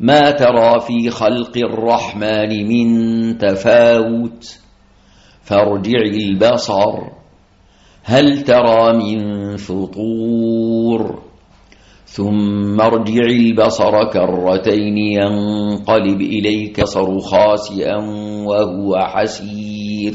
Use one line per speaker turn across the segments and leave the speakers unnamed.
ما ترى في خلق الرحمن من تفاوت؟ فارجع البصر هل ترى من فطور؟ ثم ارجع البصر كرتين ينقلب إليك صر خاسئا وهو حسير.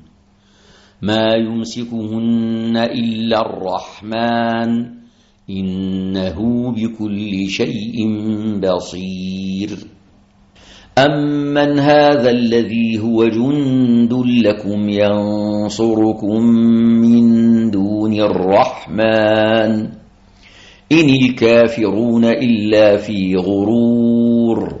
ما يمسكهن إلا الرحمن إنه بكل شيء بصير. أمن هذا الذي هو جند لكم ينصركم من دون الرحمن إن الكافرون إلا في غرور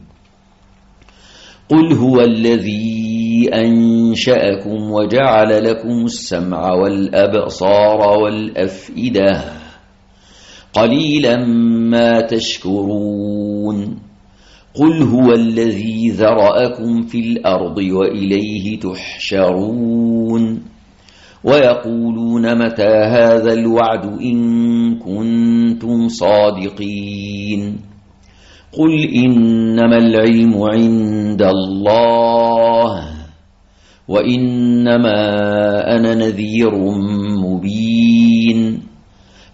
قل هو الذي أنشأكم وجعل لكم السمع والأبصار والأفئدة قليلا ما تشكرون قل هو الذي ذرأكم في الأرض وإليه تحشرون ويقولون متى هذا الوعد إن كنتم صادقين قل إنما العلم عند الله وإنما أنا نذير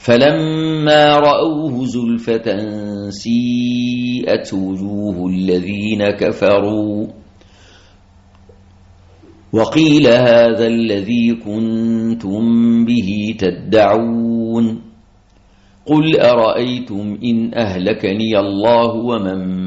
فَلَمَّا رَأَوْهُ زُلْفَةً سِيئَتْ وُجُوهُ الَّذِينَ كَفَرُوا وَقِيلَ هَذَا الَّذِي كُنتُم بِهِ تَدَّعُونَ. قُلْ أَرَأَيْتُمْ إِنْ أَهْلَكَنِيَ اللَّهُ وَمَن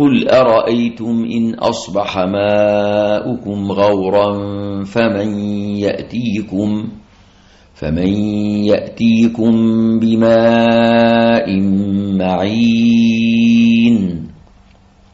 قُلْ أَرَأَيْتُمْ إِنْ أَصْبَحَ مَاؤُكُمْ غَوْرًا فَمَنْ يَأْتِيكُمْ فَمَنْ يَأْتِيكُمْ بِمَاءٍ مَعِينٍ